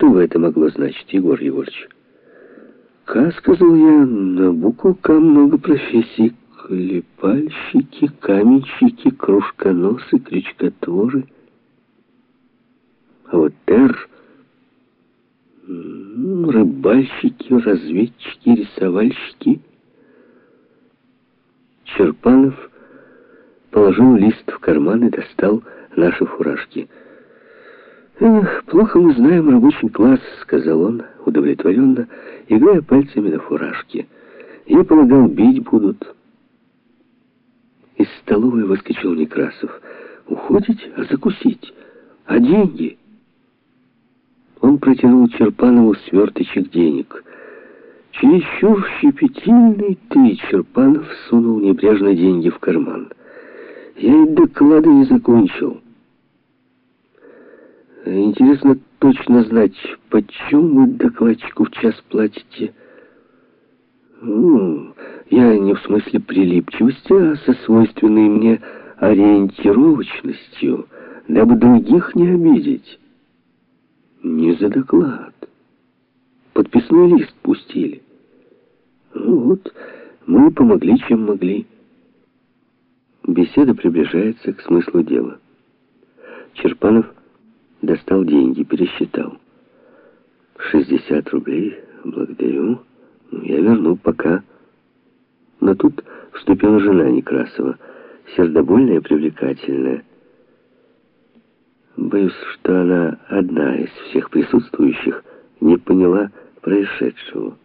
Что бы это могло значить, Егор Егорович? К, сказал я, на букву К много профессий. Клепальщики, каменщики, кружконосы, крючкотворы. А вот Р рыбальщики, разведчики, рисовальщики. Черпанов положил лист в карман и достал наши фуражки. «Эх, плохо мы знаем рабочий класс», — сказал он удовлетворенно, играя пальцами на фуражке. «Я полагал, бить будут». Из столовой выскочил Некрасов. «Уходить, а закусить? А деньги?» Он протянул Черпанову сверточек денег. Чересчур щепетильный ты, Черпанов, сунул небрежно деньги в карман. Я и доклады не закончил. Интересно точно знать, почем вы докладчику в час платите? Ну, я не в смысле прилипчивости, а со свойственной мне ориентировочностью, дабы других не обидеть. Не за доклад. Подписной лист пустили. Ну вот, мы помогли, чем могли. Беседа приближается к смыслу дела. Черпанов достал деньги, пересчитал. 60 рублей, благодарю. Я верну пока. Но тут вступила жена Некрасова, сердобольная и привлекательная. Боюсь, что она одна из всех присутствующих не поняла происшедшего.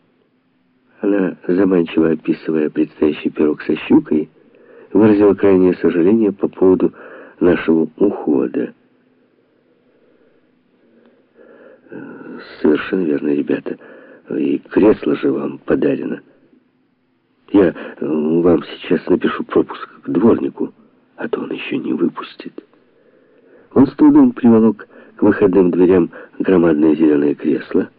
Она, заманчиво описывая предстоящий пирог со щукой, выразила крайнее сожаление по поводу нашего ухода. Совершенно верно, ребята. И кресло же вам подарено. Я вам сейчас напишу пропуск к дворнику, а то он еще не выпустит. Он с трудом приволок к выходным дверям громадное зеленое кресло,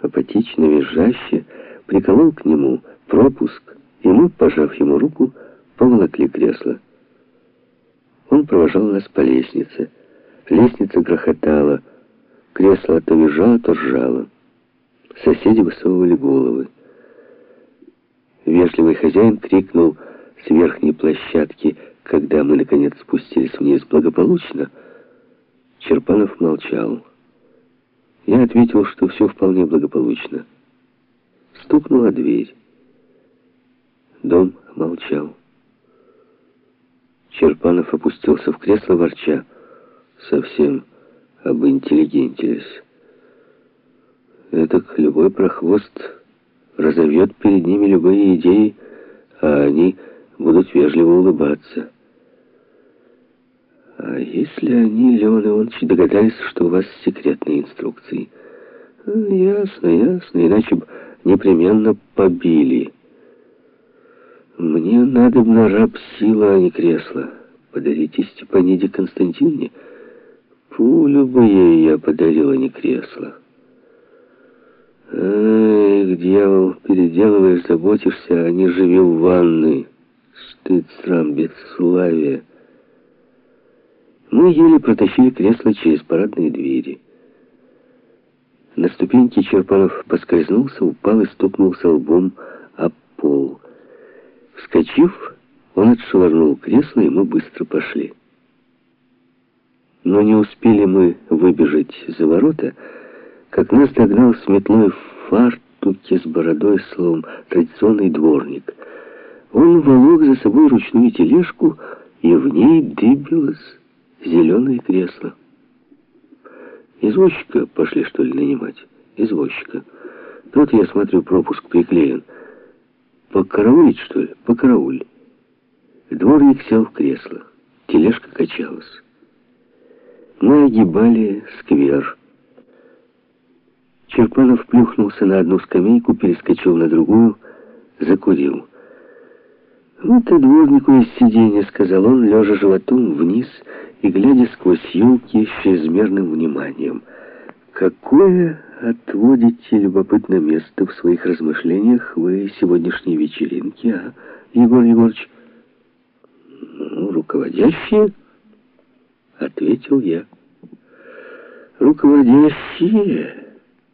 апатично, визжаще, приколол к нему пропуск, и мы, пожав ему руку, поволокли кресло. Он провожал нас по лестнице. Лестница грохотала, кресло то визжало, то ржало. Соседи высовывали головы. Вежливый хозяин крикнул с верхней площадки, когда мы, наконец, спустились вниз благополучно — Черпанов молчал. Я ответил, что все вполне благополучно. Стукнула дверь. Дом молчал. Черпанов опустился в кресло, ворча. Совсем обинтеллигентились. Этак любой прохвост разовьет перед ними любые идеи, а они будут вежливо улыбаться. А если они, Леон Иванович, догадались, что у вас секретные инструкции? Ясно, ясно, иначе бы непременно побили. Мне надо на раб сила, а не кресло. Подарите Степаниде Константиновне. Пулю бы ей я подарила, а не кресло. Эх, дьявол, переделываешь, заботишься, а не живи в ванной. Стыд, срам, бесславие. Мы еле протащили кресло через парадные двери. На ступеньке Черпанов поскользнулся, упал и стукнулся лбом об пол. Вскочив, он отшвырнул кресло, и мы быстро пошли. Но не успели мы выбежать за ворота, как нас догнал с метлой в фартуке с бородой, словом, традиционный дворник. Он волок за собой ручную тележку, и в ней дыбилась зеленое кресло. Извозчика пошли, что ли, нанимать? Извозчика. Тут, я смотрю, пропуск приклеен. Покараулить, что ли? Покарауль. Дворник сел в кресло. Тележка качалась. Мы огибали сквер. Черпанов плюхнулся на одну скамейку, перескочил на другую, закурил. «Вот и дворнику из сиденья», — сказал он, лежа животом вниз и глядя сквозь елки с чрезмерным вниманием. «Какое отводите любопытное место в своих размышлениях вы сегодняшней вечеринки, а, Егор Егорович?» «Ну, руководящие», — ответил я. «Руководящие?»